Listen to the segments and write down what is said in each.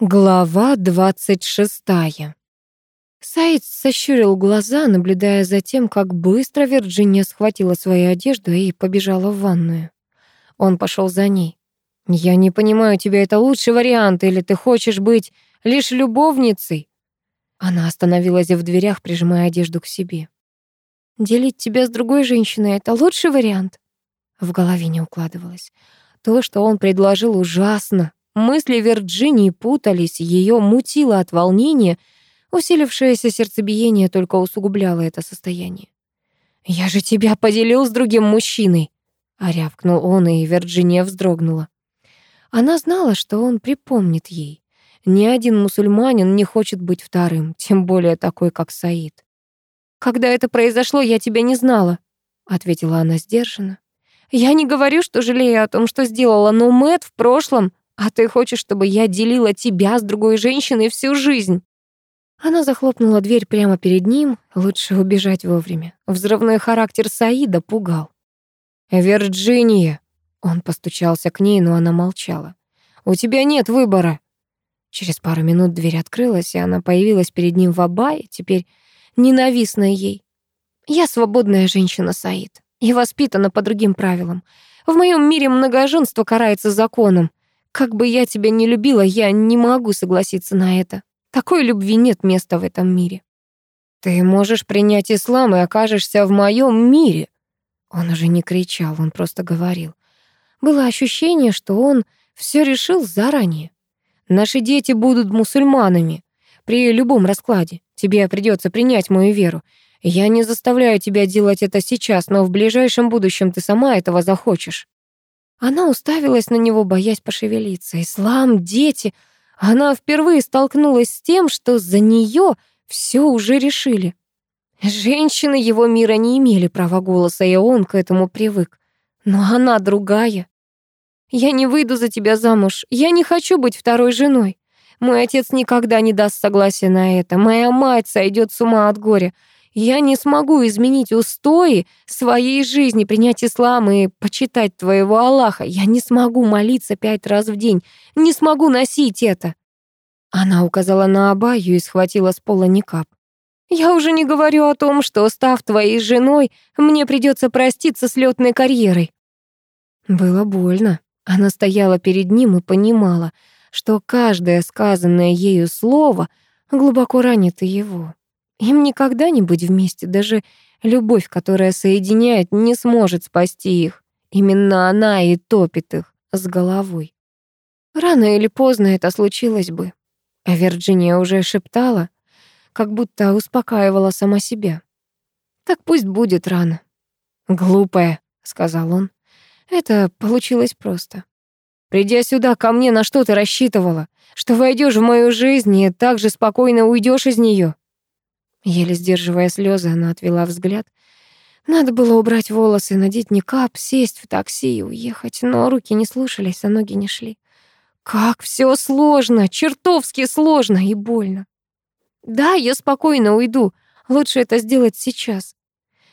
Глава двадцать шестая. Саид сощурил глаза, наблюдая за тем, как быстро Вирджиния схватила свою одежду и побежала в ванную. Он пошел за ней. «Я не понимаю тебя, это лучший вариант, или ты хочешь быть лишь любовницей?» Она остановилась в дверях, прижимая одежду к себе. «Делить тебя с другой женщиной — это лучший вариант?» В голове не укладывалось. То, что он предложил, ужасно, Мысли Вирджинии путались, ее мутило от волнения, усилившееся сердцебиение только усугубляло это состояние. «Я же тебя поделил с другим мужчиной!» А он, и Вирджиния вздрогнула. Она знала, что он припомнит ей. Ни один мусульманин не хочет быть вторым, тем более такой, как Саид. «Когда это произошло, я тебя не знала», — ответила она сдержанно. «Я не говорю, что жалею о том, что сделала, но Мэт в прошлом а ты хочешь, чтобы я делила тебя с другой женщиной всю жизнь?» Она захлопнула дверь прямо перед ним. Лучше убежать вовремя. Взрывной характер Саида пугал. «Вирджиния!» Он постучался к ней, но она молчала. «У тебя нет выбора!» Через пару минут дверь открылась, и она появилась перед ним в абае, теперь ненавистная ей. «Я свободная женщина, Саид, и воспитана по другим правилам. В моем мире многоженство карается законом. Как бы я тебя не любила, я не могу согласиться на это. Такой любви нет места в этом мире. Ты можешь принять ислам и окажешься в моем мире. Он уже не кричал, он просто говорил. Было ощущение, что он все решил заранее. Наши дети будут мусульманами. При любом раскладе тебе придется принять мою веру. Я не заставляю тебя делать это сейчас, но в ближайшем будущем ты сама этого захочешь. Она уставилась на него, боясь пошевелиться. Ислам, дети. Она впервые столкнулась с тем, что за нее все уже решили. Женщины его мира не имели права голоса, и он к этому привык. Но она другая. «Я не выйду за тебя замуж. Я не хочу быть второй женой. Мой отец никогда не даст согласия на это. Моя мать сойдет с ума от горя. Я не смогу изменить устои своей жизни, принять ислам и почитать твоего Аллаха. Я не смогу молиться пять раз в день, не смогу носить это». Она указала на Абаю и схватила с пола никап. «Я уже не говорю о том, что, став твоей женой, мне придется проститься с летной карьерой». Было больно. Она стояла перед ним и понимала, что каждое сказанное ею слово глубоко ранит и его. Им никогда не быть вместе, даже любовь, которая соединяет, не сможет спасти их. Именно она и топит их с головой. Рано или поздно это случилось бы. А Вирджиния уже шептала, как будто успокаивала сама себя. Так пусть будет рано. «Глупая», — сказал он. Это получилось просто. «Придя сюда ко мне, на что ты рассчитывала? Что войдешь в мою жизнь и так же спокойно уйдешь из нее? Еле сдерживая слезы, она отвела взгляд. Надо было убрать волосы, надеть никап, сесть в такси и уехать, но руки не слушались, а ноги не шли. Как все сложно, чертовски сложно и больно. Да, я спокойно уйду, лучше это сделать сейчас.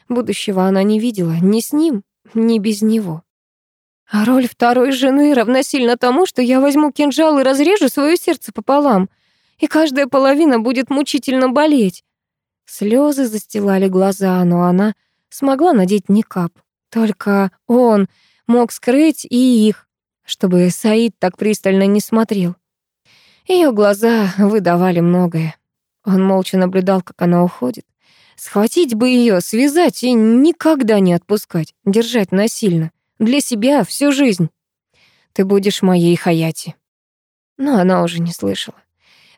Будущего она не видела ни с ним, ни без него. А роль второй жены равносильно тому, что я возьму кинжал и разрежу свое сердце пополам, и каждая половина будет мучительно болеть. Слезы застилали глаза, но она смогла надеть никап. Только он мог скрыть и их, чтобы Саид так пристально не смотрел. Ее глаза выдавали многое. Он молча наблюдал, как она уходит. Схватить бы ее, связать и никогда не отпускать, держать насильно. Для себя всю жизнь. Ты будешь моей Хаяти. Но она уже не слышала.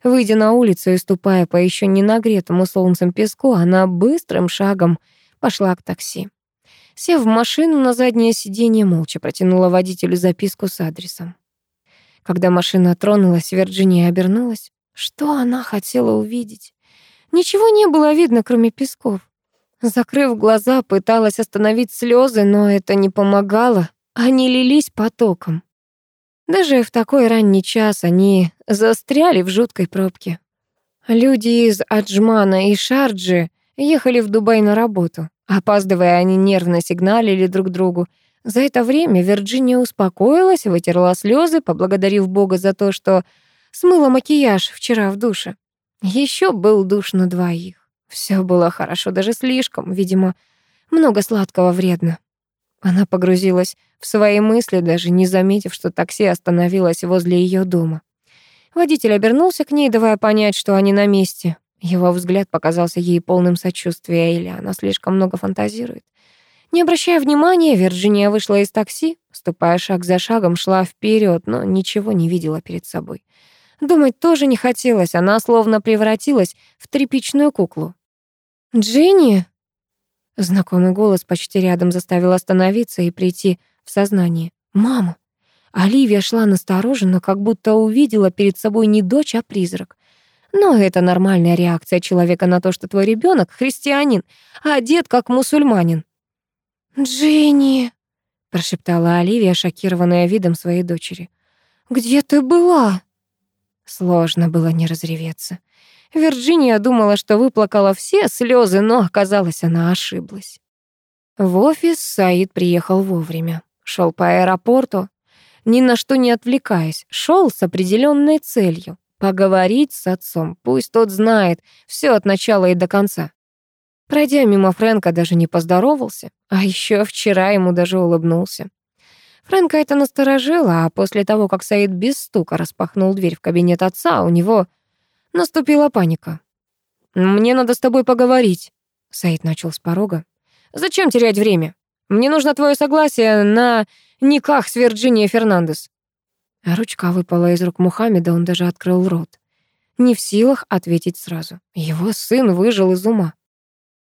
Выйдя на улицу и ступая по еще не нагретому солнцем песку, она быстрым шагом пошла к такси. Сев в машину на заднее сиденье, молча протянула водителю записку с адресом. Когда машина тронулась, Вирджиния обернулась. Что она хотела увидеть? Ничего не было видно, кроме песков. Закрыв глаза, пыталась остановить слезы, но это не помогало. Они лились потоком. Даже в такой ранний час они застряли в жуткой пробке. Люди из Аджмана и Шарджи ехали в Дубай на работу. Опаздывая, они нервно сигналили друг другу. За это время Вирджиния успокоилась, вытерла слезы, поблагодарив Бога за то, что Смыла макияж вчера в душе. Еще был душ на двоих. Все было хорошо, даже слишком. Видимо, много сладкого вредно. Она погрузилась в свои мысли, даже не заметив, что такси остановилось возле ее дома. Водитель обернулся к ней, давая понять, что они на месте. Его взгляд показался ей полным сочувствия, или она слишком много фантазирует. Не обращая внимания, Вирджиния вышла из такси, ступая шаг за шагом, шла вперед, но ничего не видела перед собой. Думать тоже не хотелось, она словно превратилась в тряпичную куклу. «Джинни?» Знакомый голос почти рядом заставил остановиться и прийти в сознание. «Мама!» Оливия шла настороженно, как будто увидела перед собой не дочь, а призрак. Но это нормальная реакция человека на то, что твой ребенок христианин, а одет как мусульманин. «Джинни!» — прошептала Оливия, шокированная видом своей дочери. «Где ты была?» Сложно было не разреветься. Вирджиния думала, что выплакала все слезы, но оказалось, она ошиблась. В офис Саид приехал вовремя. Шел по аэропорту, ни на что не отвлекаясь, шел с определенной целью — поговорить с отцом. Пусть тот знает все от начала и до конца. Пройдя мимо Фрэнка, даже не поздоровался, а еще вчера ему даже улыбнулся. Фрэнка это насторожило, а после того, как Саид без стука распахнул дверь в кабинет отца, у него наступила паника. «Мне надо с тобой поговорить», — Саид начал с порога. «Зачем терять время? Мне нужно твое согласие на никах с Вирджинией Фернандес». А ручка выпала из рук Мухаммеда, он даже открыл рот. Не в силах ответить сразу. Его сын выжил из ума.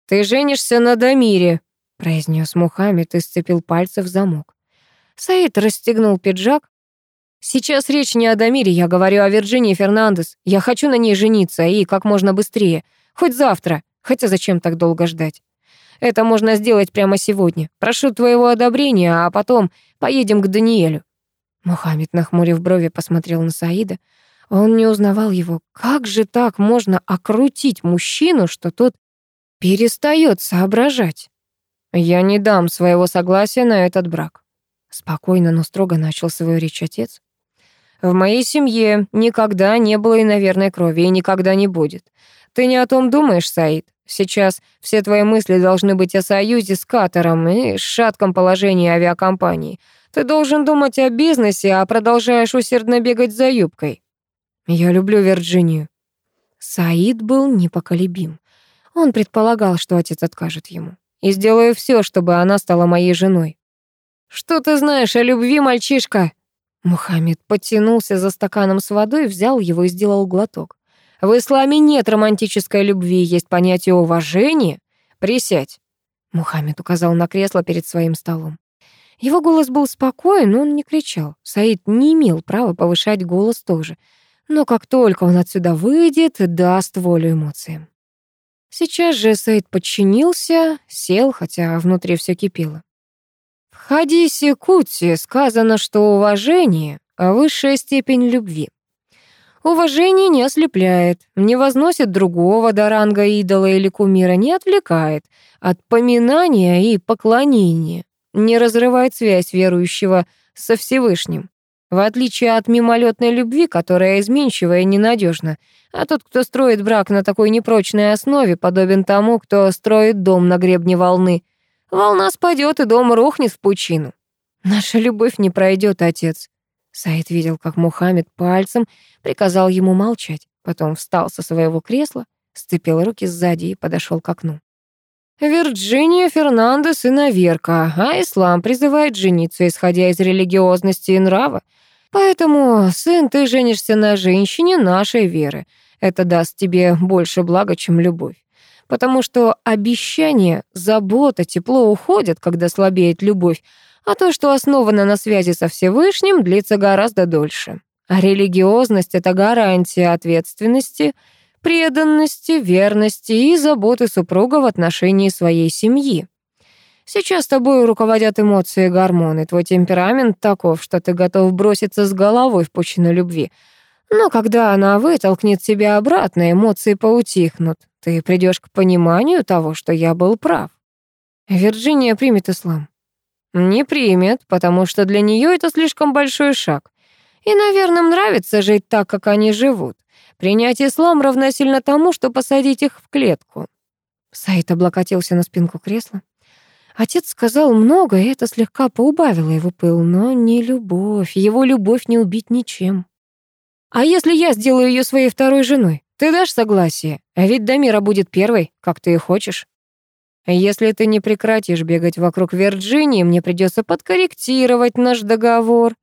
«Ты женишься на Дамире», — произнес Мухаммед и сцепил пальцы в замок. Саид расстегнул пиджак. «Сейчас речь не о Дамире, я говорю о Вирджинии Фернандес. Я хочу на ней жениться, и как можно быстрее. Хоть завтра. Хотя зачем так долго ждать? Это можно сделать прямо сегодня. Прошу твоего одобрения, а потом поедем к Даниэлю». Мухаммед, нахмурив брови, посмотрел на Саида. Он не узнавал его. Как же так можно окрутить мужчину, что тот перестает соображать? «Я не дам своего согласия на этот брак», — спокойно, но строго начал свою речь отец. «В моей семье никогда не было иноверной крови и никогда не будет. Ты не о том думаешь, Саид? Сейчас все твои мысли должны быть о союзе с Катаром и шатком положении авиакомпании. Ты должен думать о бизнесе, а продолжаешь усердно бегать за юбкой. Я люблю Вирджинию. Саид был непоколебим. Он предполагал, что отец откажет ему. И сделаю все, чтобы она стала моей женой. Что ты знаешь о любви, мальчишка? Мухаммед потянулся за стаканом с водой, взял его и сделал глоток. В исламе нет романтической любви, есть понятие уважения. Присядь. Мухаммед указал на кресло перед своим столом. Его голос был спокоен, но он не кричал. Саид не имел права повышать голос тоже. Но как только он отсюда выйдет, даст волю эмоциям. Сейчас же Саид подчинился, сел, хотя внутри все кипело. Хадисе Кутси сказано, что уважение — высшая степень любви. Уважение не ослепляет, не возносит другого до ранга идола или кумира, не отвлекает от поминания и поклонения не разрывает связь верующего со Всевышним. В отличие от мимолетной любви, которая изменчива и ненадежна, а тот, кто строит брак на такой непрочной основе, подобен тому, кто строит дом на гребне волны. Волна спадет, и дом рухнет в пучину. Наша любовь не пройдет, отец. Саид видел, как Мухаммед пальцем приказал ему молчать, потом встал со своего кресла, сцепил руки сзади и подошел к окну. Вирджиния Фернандес и Наверка, а ислам призывает жениться, исходя из религиозности и нрава. Поэтому, сын, ты женишься на женщине нашей веры. Это даст тебе больше блага, чем любовь. Потому что обещания, забота, тепло уходят, когда слабеет любовь, а то, что основано на связи со Всевышним, длится гораздо дольше. А религиозность — это гарантия ответственности — преданности, верности и заботы супруга в отношении своей семьи. Сейчас тобой руководят эмоции и гормоны. Твой темперамент таков, что ты готов броситься с головой в пучину любви. Но когда она вытолкнет тебя обратно, эмоции поутихнут. Ты придешь к пониманию того, что я был прав. Вирджиния примет ислам. Не примет, потому что для нее это слишком большой шаг. И, наверное, нравится жить так, как они живут. Принять ислам равносильно тому, что посадить их в клетку. Саид облокотился на спинку кресла. Отец сказал много, и это слегка поубавило его пыл, но не любовь. Его любовь не убить ничем. «А если я сделаю ее своей второй женой? Ты дашь согласие? А ведь Дамира будет первой, как ты и хочешь». «Если ты не прекратишь бегать вокруг Вирджинии, мне придется подкорректировать наш договор».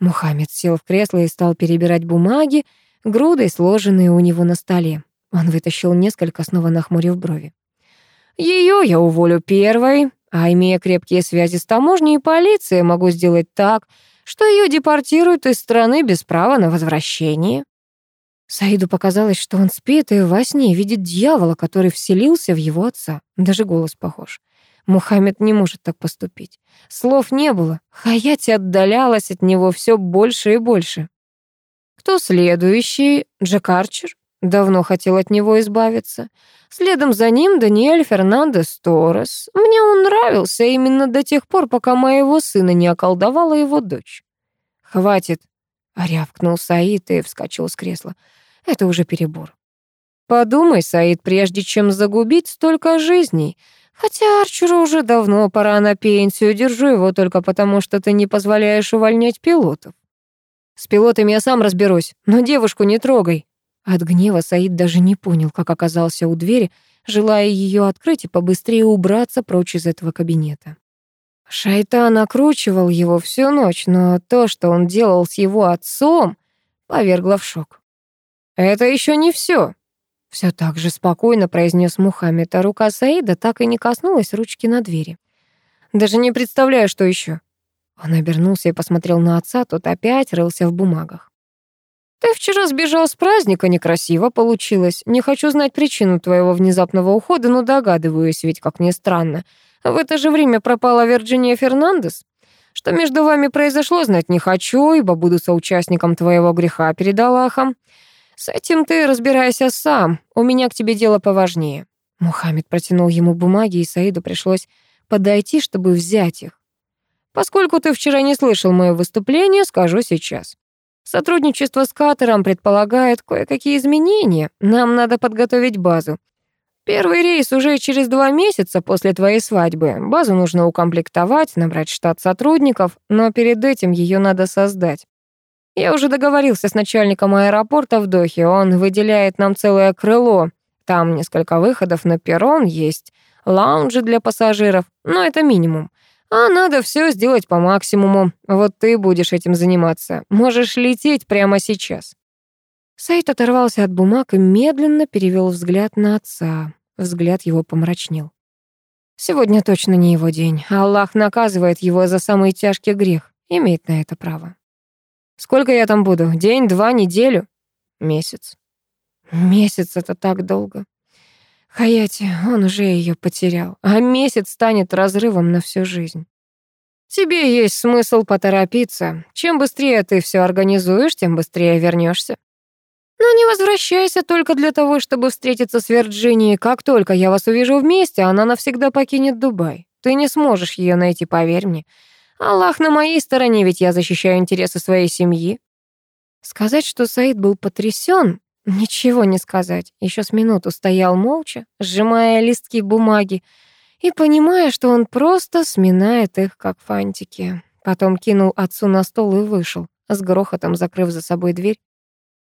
Мухаммед сел в кресло и стал перебирать бумаги, грудой сложенные у него на столе. Он вытащил несколько, снова нахмурив брови. Ее я уволю первой, а имея крепкие связи с таможней и полицией, могу сделать так, что ее депортируют из страны без права на возвращение. Саиду показалось, что он спит и во сне видит дьявола, который вселился в его отца. Даже голос похож. Мухаммед не может так поступить. Слов не было. Хаяти отдалялась от него все больше и больше. Кто следующий? Джек Арчер? Давно хотел от него избавиться. Следом за ним Даниэль Фернандес Торрес. Мне он нравился именно до тех пор, пока моего сына не околдовала его дочь. «Хватит», — рявкнул Саид и вскочил с кресла. «Это уже перебор». «Подумай, Саид, прежде чем загубить столько жизней. Хотя Арчеру уже давно пора на пенсию, держу его только потому, что ты не позволяешь увольнять пилотов». «С пилотами я сам разберусь, но девушку не трогай», от гнева Саид даже не понял, как оказался у двери, желая ее открыть и побыстрее убраться прочь из этого кабинета. Шайтан накручивал его всю ночь, но то, что он делал с его отцом, повергло в шок. «Это еще не все», — все так же спокойно произнес Мухаммед, а рука Саида так и не коснулась ручки на двери. «Даже не представляю, что еще. Он обернулся и посмотрел на отца, тот опять рылся в бумагах. «Ты вчера сбежал с праздника, некрасиво получилось. Не хочу знать причину твоего внезапного ухода, но догадываюсь, ведь, как ни странно. В это же время пропала Вирджиния Фернандес. Что между вами произошло, знать не хочу, ибо буду соучастником твоего греха перед Аллахом. С этим ты разбирайся сам, у меня к тебе дело поважнее». Мухаммед протянул ему бумаги, и Саиду пришлось подойти, чтобы взять их. «Поскольку ты вчера не слышал моё выступление, скажу сейчас. Сотрудничество с Катером предполагает кое-какие изменения. Нам надо подготовить базу. Первый рейс уже через два месяца после твоей свадьбы. Базу нужно укомплектовать, набрать штат сотрудников, но перед этим ее надо создать. Я уже договорился с начальником аэропорта в Дохе, он выделяет нам целое крыло. Там несколько выходов на перрон есть, лаунжи для пассажиров, но это минимум. А надо все сделать по максимуму. Вот ты будешь этим заниматься. Можешь лететь прямо сейчас». Сайт оторвался от бумаг и медленно перевел взгляд на отца. Взгляд его помрачнел. Сегодня точно не его день. Аллах наказывает его за самый тяжкий грех. Имеет на это право. Сколько я там буду? День, два, неделю? Месяц. Месяц — это так долго. Хаяти, он уже ее потерял, а месяц станет разрывом на всю жизнь. Тебе есть смысл поторопиться. Чем быстрее ты все организуешь, тем быстрее вернешься. Но не возвращайся только для того, чтобы встретиться с Вирджинией. Как только я вас увижу вместе, она навсегда покинет Дубай. Ты не сможешь ее найти, поверь мне. Аллах на моей стороне, ведь я защищаю интересы своей семьи. Сказать, что Саид был потрясен, Ничего не сказать. Еще с минуту стоял молча, сжимая листки бумаги и понимая, что он просто сминает их, как фантики. Потом кинул отцу на стол и вышел, с грохотом закрыв за собой дверь.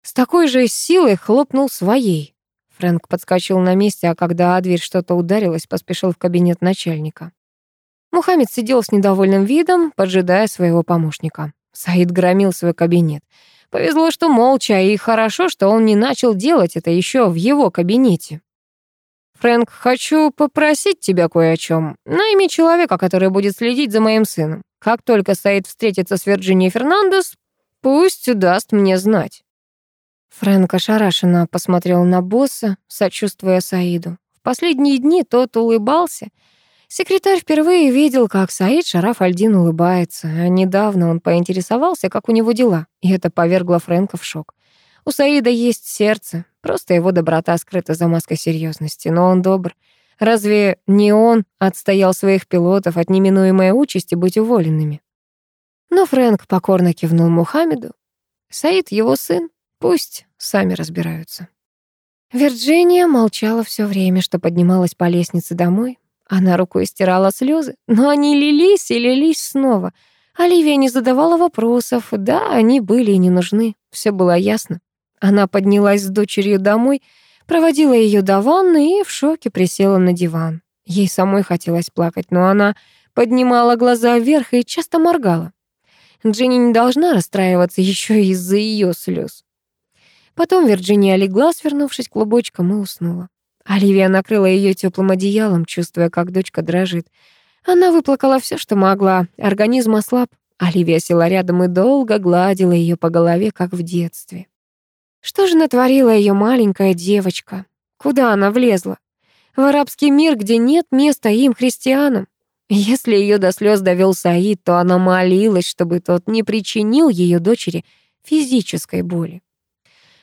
С такой же силой хлопнул своей. Фрэнк подскочил на месте, а когда о дверь что-то ударилось, поспешил в кабинет начальника. Мухаммед сидел с недовольным видом, поджидая своего помощника. Саид громил свой кабинет. Повезло, что молча, и хорошо, что он не начал делать это еще в его кабинете. «Фрэнк, хочу попросить тебя кое о чем. Найми человека, который будет следить за моим сыном. Как только Саид встретится с Вирджинией Фернандес, пусть даст мне знать». Фрэнк ошарашенно посмотрел на босса, сочувствуя Саиду. В последние дни тот улыбался — Секретарь впервые видел, как Саид Шараф Альдин улыбается. А недавно он поинтересовался, как у него дела, и это повергло Фрэнка в шок. У Саида есть сердце, просто его доброта скрыта за маской серьезности, но он добр. Разве не он отстоял своих пилотов от неминуемой участи быть уволенными? Но Фрэнк покорно кивнул Мухаммеду. Саид его сын, пусть сами разбираются. Вирджиния молчала все время, что поднималась по лестнице домой. Она рукой стирала слезы, но они лились и лились снова. Оливия не задавала вопросов, да, они были и не нужны, все было ясно. Она поднялась с дочерью домой, проводила ее до ванны и в шоке присела на диван. Ей самой хотелось плакать, но она поднимала глаза вверх и часто моргала. Дженни не должна расстраиваться еще из-за ее слез. Потом Вирджиния легла, свернувшись клубочком, и уснула. Оливия накрыла ее теплым одеялом, чувствуя, как дочка дрожит. Она выплакала все, что могла. Организм ослаб. Оливия села рядом и долго гладила ее по голове, как в детстве. Что же натворила ее маленькая девочка? Куда она влезла? В арабский мир, где нет места им, христианам. Если ее до слез довел Саид, то она молилась, чтобы тот не причинил ее дочери физической боли.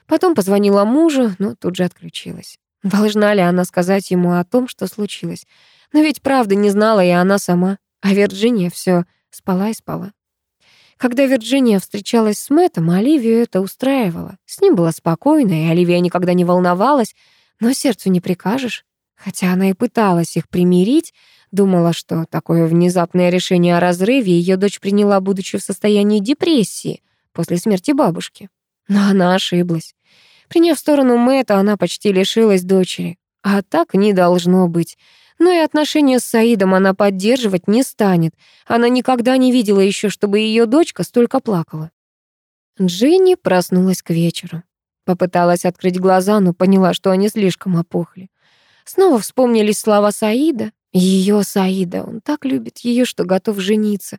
Потом позвонила мужу, но тут же отключилась. Должна ли она сказать ему о том, что случилось? Но ведь правда не знала и она сама. А Вирджиния все спала и спала. Когда Вирджиния встречалась с Мэттом, Оливию это устраивало. С ним было спокойно, и Оливия никогда не волновалась, но сердцу не прикажешь. Хотя она и пыталась их примирить, думала, что такое внезапное решение о разрыве ее дочь приняла, будучи в состоянии депрессии после смерти бабушки. Но она ошиблась. Приняв сторону Мэтта, она почти лишилась дочери. А так не должно быть. Но и отношения с Саидом она поддерживать не станет. Она никогда не видела еще, чтобы ее дочка столько плакала. Джинни проснулась к вечеру. Попыталась открыть глаза, но поняла, что они слишком опухли. Снова вспомнились слова Саида. Ее Саида. Он так любит ее, что готов жениться.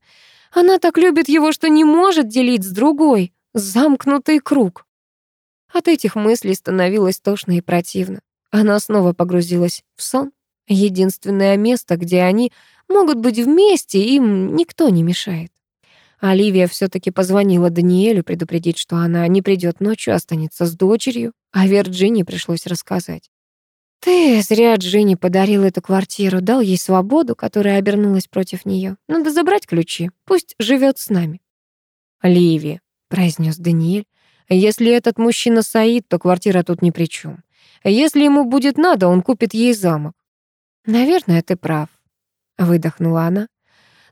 Она так любит его, что не может делить с другой. Замкнутый круг. От этих мыслей становилось тошно и противно. Она снова погрузилась в сон. Единственное место, где они могут быть вместе, им никто не мешает. Оливия все таки позвонила Даниэлю предупредить, что она не придет ночью, останется с дочерью, а Вирджинии пришлось рассказать. «Ты зря Джинни подарил эту квартиру, дал ей свободу, которая обернулась против нее. Надо забрать ключи, пусть живет с нами». «Ливи», произнес Даниэль. Если этот мужчина Саид, то квартира тут ни при чем. Если ему будет надо, он купит ей замок. Наверное, ты прав, выдохнула она.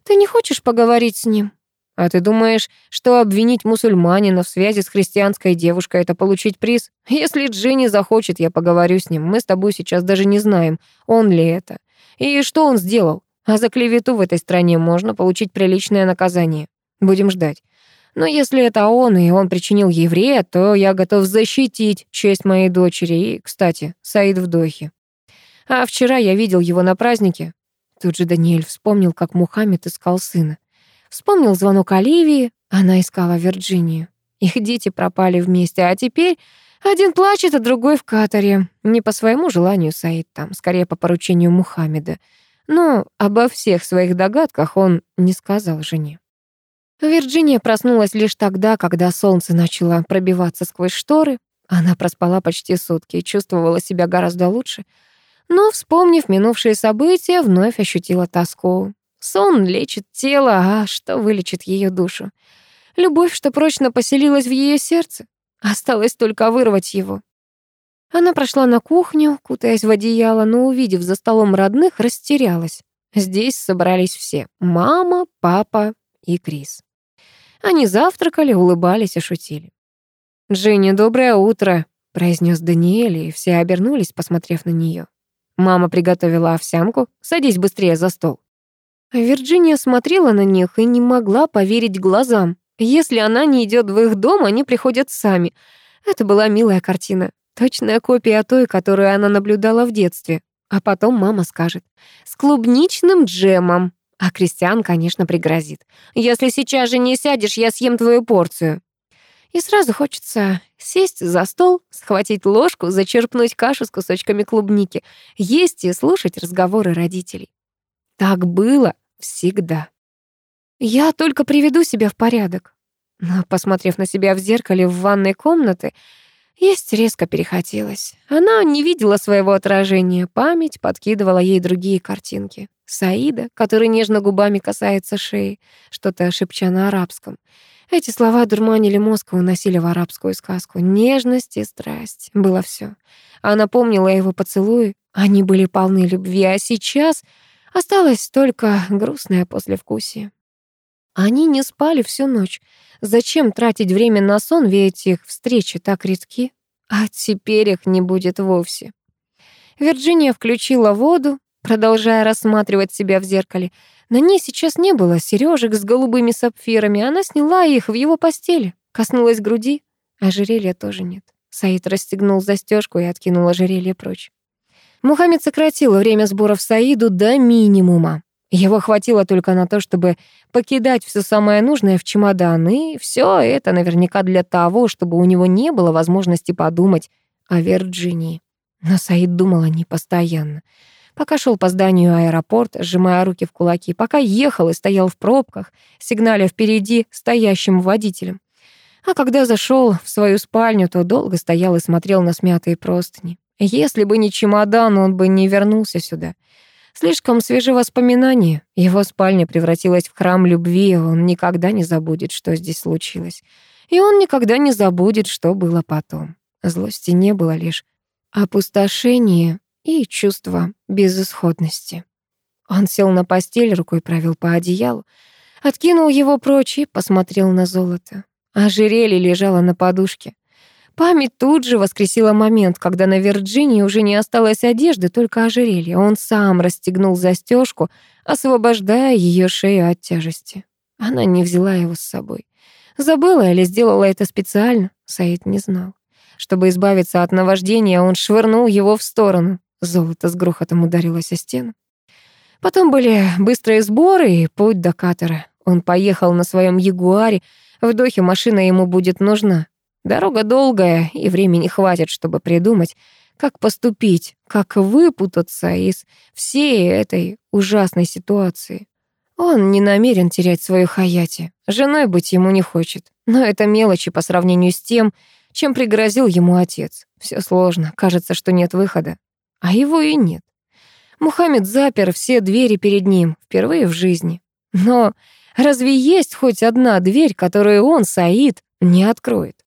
Ты не хочешь поговорить с ним? А ты думаешь, что обвинить мусульманина в связи с христианской девушкой — это получить приз? Если Джинни захочет, я поговорю с ним. Мы с тобой сейчас даже не знаем, он ли это. И что он сделал? А за клевету в этой стране можно получить приличное наказание. Будем ждать. Но если это он, и он причинил ей вред, то я готов защитить честь моей дочери. И, кстати, Саид в Дохе. А вчера я видел его на празднике. Тут же Даниэль вспомнил, как Мухаммед искал сына. Вспомнил звонок Оливии, она искала Вирджинию. Их дети пропали вместе, а теперь один плачет, а другой в Катаре. Не по своему желанию Саид там, скорее по поручению Мухаммеда. Но обо всех своих догадках он не сказал жене. Вирджиния проснулась лишь тогда, когда солнце начало пробиваться сквозь шторы. Она проспала почти сутки и чувствовала себя гораздо лучше. Но, вспомнив минувшие события, вновь ощутила тоску. Сон лечит тело, а что вылечит ее душу? Любовь, что прочно поселилась в ее сердце. Осталось только вырвать его. Она прошла на кухню, кутаясь в одеяло, но, увидев за столом родных, растерялась. Здесь собрались все — мама, папа и Крис. Они завтракали, улыбались и шутили. «Джинни, доброе утро», — произнес Даниэль, и все обернулись, посмотрев на нее. Мама приготовила овсянку. «Садись быстрее за стол». Вирджиния смотрела на них и не могла поверить глазам. Если она не идет в их дом, они приходят сами. Это была милая картина. Точная копия той, которую она наблюдала в детстве. А потом мама скажет «С клубничным джемом». А Кристиан, конечно, пригрозит. «Если сейчас же не сядешь, я съем твою порцию». И сразу хочется сесть за стол, схватить ложку, зачерпнуть кашу с кусочками клубники, есть и слушать разговоры родителей. Так было всегда. Я только приведу себя в порядок. Но, посмотрев на себя в зеркале в ванной комнате, есть резко перехотелось. Она не видела своего отражения, память подкидывала ей другие картинки. Саида, который нежно губами касается шеи, что-то шепча на арабском. Эти слова дурманили мозг и уносили в арабскую сказку. Нежность и страсть. Было все. Она помнила его поцелуи. Они были полны любви, а сейчас осталось только грустное послевкусие. Они не спали всю ночь. Зачем тратить время на сон, ведь их встречи так редки? А теперь их не будет вовсе. Вирджиния включила воду, продолжая рассматривать себя в зеркале. На ней сейчас не было сережек с голубыми сапфирами. Она сняла их в его постели, коснулась груди. Ожерелья тоже нет. Саид расстегнул застежку и откинул ожерелье прочь. Мухаммед сократил время сборов Саиду до минимума. Его хватило только на то, чтобы покидать все самое нужное в чемодан, и все это наверняка для того, чтобы у него не было возможности подумать о Вирджинии. Но Саид думал о ней постоянно. Пока шел по зданию аэропорта, сжимая руки в кулаки, пока ехал и стоял в пробках, сигналя впереди стоящим водителем. А когда зашел в свою спальню, то долго стоял и смотрел на смятые простыни. Если бы не чемодан, он бы не вернулся сюда. Слишком свежие воспоминания. Его спальня превратилась в храм любви, он никогда не забудет, что здесь случилось. И он никогда не забудет, что было потом. Злости не было лишь опустошение и чувство безысходности. Он сел на постель, рукой провел по одеялу, откинул его прочь и посмотрел на золото. Ожерелье лежало на подушке. Память тут же воскресила момент, когда на Вирджинии уже не осталось одежды, только ожерелье. Он сам расстегнул застежку, освобождая ее шею от тяжести. Она не взяла его с собой. Забыла или сделала это специально, Саид не знал. Чтобы избавиться от наваждения, он швырнул его в сторону. Золото с грохотом ударилось о стену. Потом были быстрые сборы и путь до катера. Он поехал на своем Ягуаре. В Дохе машина ему будет нужна. Дорога долгая, и времени хватит, чтобы придумать, как поступить, как выпутаться из всей этой ужасной ситуации. Он не намерен терять свою Хаяти. Женой быть ему не хочет. Но это мелочи по сравнению с тем, чем пригрозил ему отец. Все сложно, кажется, что нет выхода. А его и нет. Мухаммед запер все двери перед ним, впервые в жизни. Но разве есть хоть одна дверь, которую он, Саид, не откроет?